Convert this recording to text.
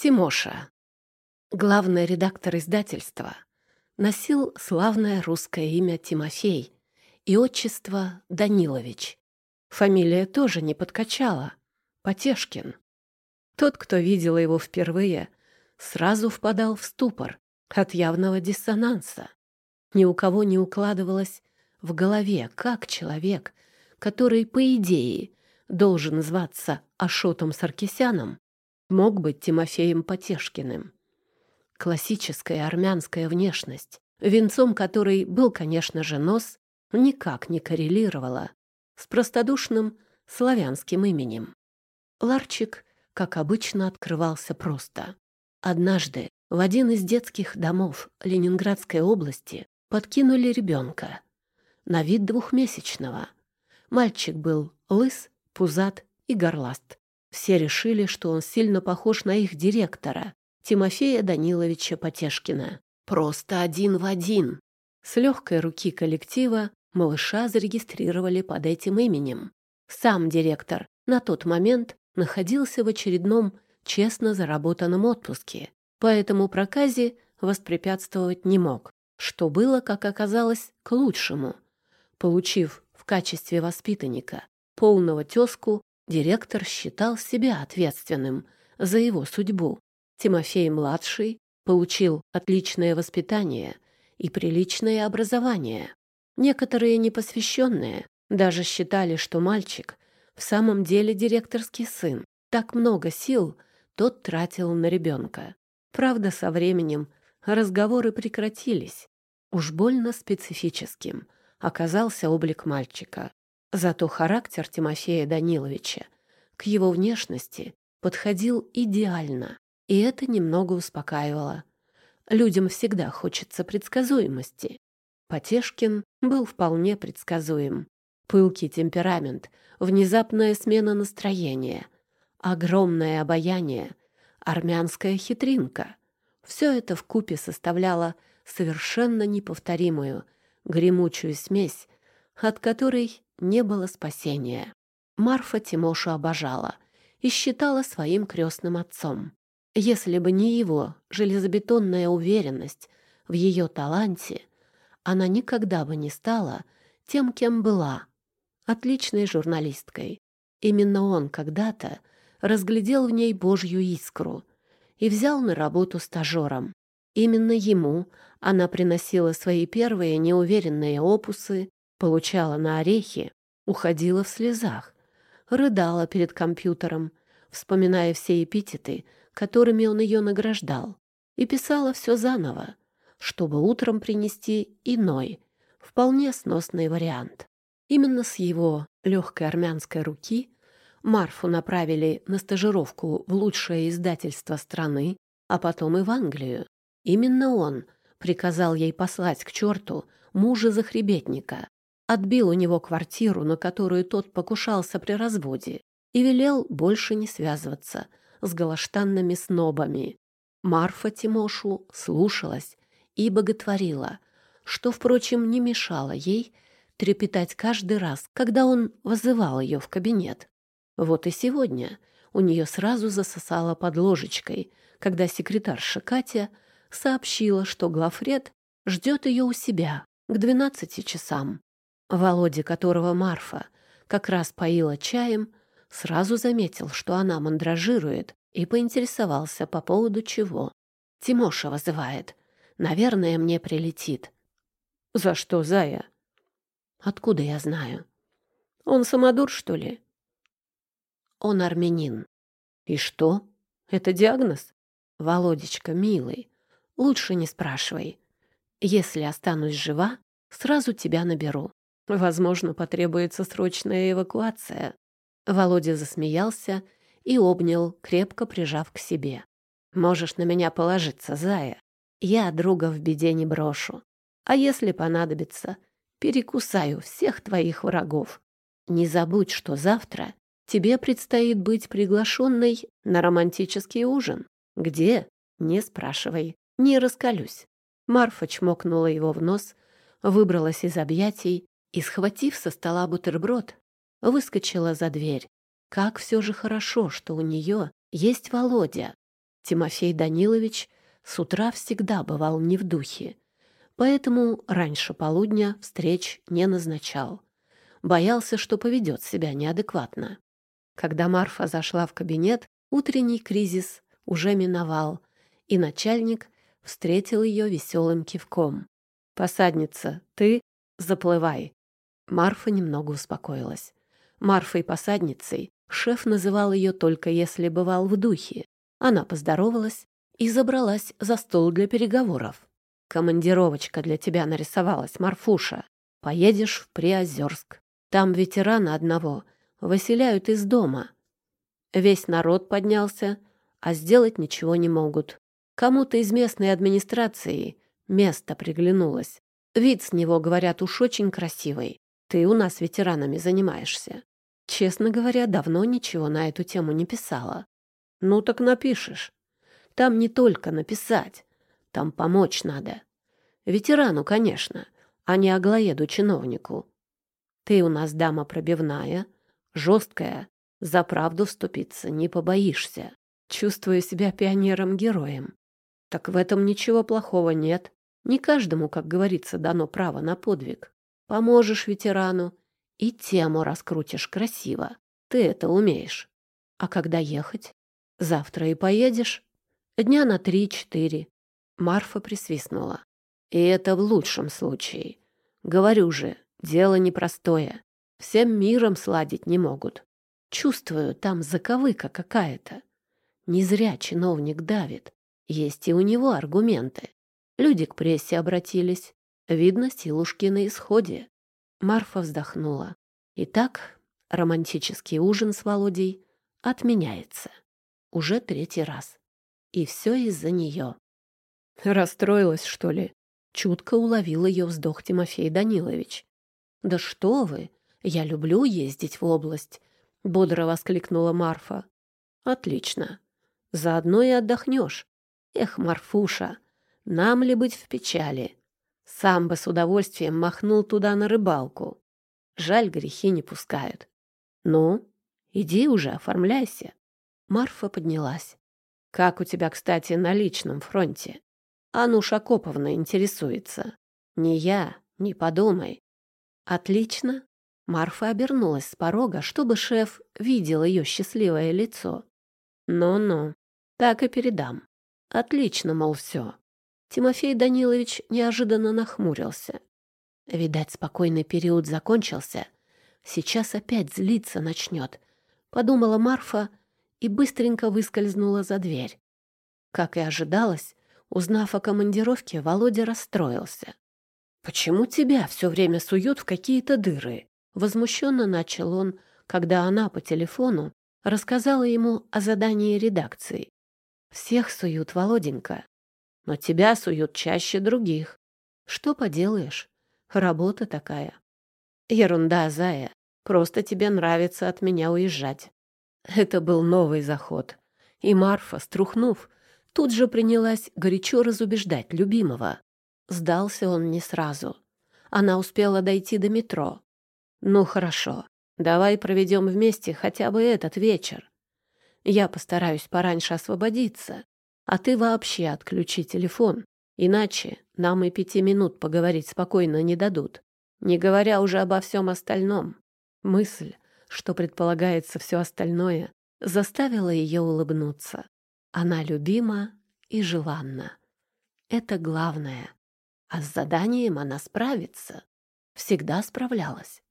Тимоша. Главный редактор издательства носил славное русское имя Тимофей и отчество Данилович. Фамилия тоже не подкачала. Потешкин. Тот, кто видел его впервые, сразу впадал в ступор от явного диссонанса. Ни у кого не укладывалось в голове, как человек, который, по идее, должен зваться Ашотом Саркисяном, мог быть Тимофеем Потешкиным. Классическая армянская внешность, венцом которой был, конечно же, нос, никак не коррелировала с простодушным славянским именем. Ларчик, как обычно, открывался просто. Однажды в один из детских домов Ленинградской области подкинули ребенка, на вид двухмесячного. Мальчик был лыс, пузат и горласт. Все решили, что он сильно похож на их директора, Тимофея Даниловича Потешкина. Просто один в один. С легкой руки коллектива малыша зарегистрировали под этим именем. Сам директор на тот момент находился в очередном честно заработанном отпуске, поэтому проказе воспрепятствовать не мог, что было, как оказалось, к лучшему. Получив в качестве воспитанника полного тезку Директор считал себя ответственным за его судьбу. Тимофей-младший получил отличное воспитание и приличное образование. Некоторые непосвященные даже считали, что мальчик в самом деле директорский сын. Так много сил тот тратил на ребенка. Правда, со временем разговоры прекратились. Уж больно специфическим оказался облик мальчика. Зато характер Тимофея Даниловича к его внешности подходил идеально, и это немного успокаивало. Людям всегда хочется предсказуемости. Потешкин был вполне предсказуем. Пылкий темперамент, внезапная смена настроения, огромное обаяние, армянская хитринка — все это вкупе составляло совершенно неповторимую, гремучую смесь, от которой не было спасения. Марфа Тимошу обожала и считала своим крестным отцом. Если бы не его железобетонная уверенность в ее таланте, она никогда бы не стала тем, кем была — отличной журналисткой. Именно он когда-то разглядел в ней Божью искру и взял на работу стажером. Именно ему она приносила свои первые неуверенные опусы, получала на орехи, уходила в слезах, рыдала перед компьютером, вспоминая все эпитеты, которыми он ее награждал, и писала все заново, чтобы утром принести иной, вполне сносный вариант. Именно с его легкой армянской руки Марфу направили на стажировку в лучшее издательство страны, а потом и в Англию. Именно он приказал ей послать к черту мужа-захребетника, отбил у него квартиру, на которую тот покушался при разводе, и велел больше не связываться с галаштанными снобами. Марфа Тимошу слушалась и боготворила, что, впрочем, не мешало ей трепетать каждый раз, когда он вызывал ее в кабинет. Вот и сегодня у нее сразу засосало под ложечкой, когда секретарша Катя сообщила, что главред ждет ее у себя к двенадцати часам. Володя, которого Марфа как раз поила чаем, сразу заметил, что она мандражирует, и поинтересовался по поводу чего. «Тимоша вызывает. Наверное, мне прилетит». «За что, Зая?» «Откуда я знаю?» «Он самодур, что ли?» «Он армянин». «И что? Это диагноз?» «Володечка, милый, лучше не спрашивай. Если останусь жива, сразу тебя наберу. Возможно, потребуется срочная эвакуация. Володя засмеялся и обнял, крепко прижав к себе. Можешь на меня положиться, зая. Я друга в беде не брошу. А если понадобится, перекусаю всех твоих врагов. Не забудь, что завтра тебе предстоит быть приглашенной на романтический ужин. Где? Не спрашивай, не раскалюсь. Марфа чмокнула его в нос, выбралась из объятий и, схватив со стола бутерброд, выскочила за дверь. Как все же хорошо, что у нее есть Володя. Тимофей Данилович с утра всегда бывал не в духе, поэтому раньше полудня встреч не назначал. Боялся, что поведет себя неадекватно. Когда Марфа зашла в кабинет, утренний кризис уже миновал, и начальник встретил ее веселым кивком. «Посадница, ты заплывай». Марфа немного успокоилась. Марфой посадницей шеф называл ее только если бывал в духе. Она поздоровалась и забралась за стол для переговоров. «Командировочка для тебя нарисовалась, Марфуша. Поедешь в Приозерск. Там ветерана одного выселяют из дома. Весь народ поднялся, а сделать ничего не могут. Кому-то из местной администрации место приглянулось. Вид с него, говорят, уж очень красивый. Ты у нас ветеранами занимаешься. Честно говоря, давно ничего на эту тему не писала. Ну так напишешь. Там не только написать, там помочь надо. Ветерану, конечно, а не аглоеду-чиновнику. Ты у нас дама пробивная, жесткая, за правду вступиться не побоишься. Чувствую себя пионером-героем. Так в этом ничего плохого нет. Не каждому, как говорится, дано право на подвиг. Поможешь ветерану и тему раскрутишь красиво. Ты это умеешь. А когда ехать? Завтра и поедешь? Дня на три-четыре. Марфа присвистнула. И это в лучшем случае. Говорю же, дело непростое. Всем миром сладить не могут. Чувствую, там заковыка какая-то. Не зря чиновник давит. Есть и у него аргументы. Люди к прессе обратились. Видно, силушки на исходе. Марфа вздохнула. Итак, романтический ужин с Володей отменяется. Уже третий раз. И все из-за нее. Расстроилась, что ли? Чутко уловил ее вздох Тимофей Данилович. «Да что вы! Я люблю ездить в область!» — бодро воскликнула Марфа. «Отлично. Заодно и отдохнешь. Эх, Марфуша, нам ли быть в печали? Сам бы с удовольствием махнул туда на рыбалку. Жаль, грехи не пускают. Ну, иди уже, оформляйся». Марфа поднялась. «Как у тебя, кстати, на личном фронте?» Ануша Коповна интересуется. Не я, не подумай. Отлично. Марфа обернулась с порога, чтобы шеф видел ее счастливое лицо. Ну-ну, так и передам. Отлично, мол, все. Тимофей Данилович неожиданно нахмурился. Видать, спокойный период закончился. Сейчас опять злиться начнет, подумала Марфа и быстренько выскользнула за дверь. Как и ожидалось, Узнав о командировке, Володя расстроился. «Почему тебя все время суют в какие-то дыры?» Возмущенно начал он, когда она по телефону рассказала ему о задании редакции. «Всех суют, Володенька, но тебя суют чаще других. Что поделаешь? Работа такая». «Ерунда, зая. Просто тебе нравится от меня уезжать». Это был новый заход. И Марфа, струхнув, Тут же принялась горячо разубеждать любимого. Сдался он не сразу. Она успела дойти до метро. «Ну хорошо, давай проведем вместе хотя бы этот вечер. Я постараюсь пораньше освободиться, а ты вообще отключи телефон, иначе нам и пяти минут поговорить спокойно не дадут, не говоря уже обо всем остальном». Мысль, что предполагается все остальное, заставила ее улыбнуться. Она любима и желанна. Это главное. А с заданием она справится. Всегда справлялась.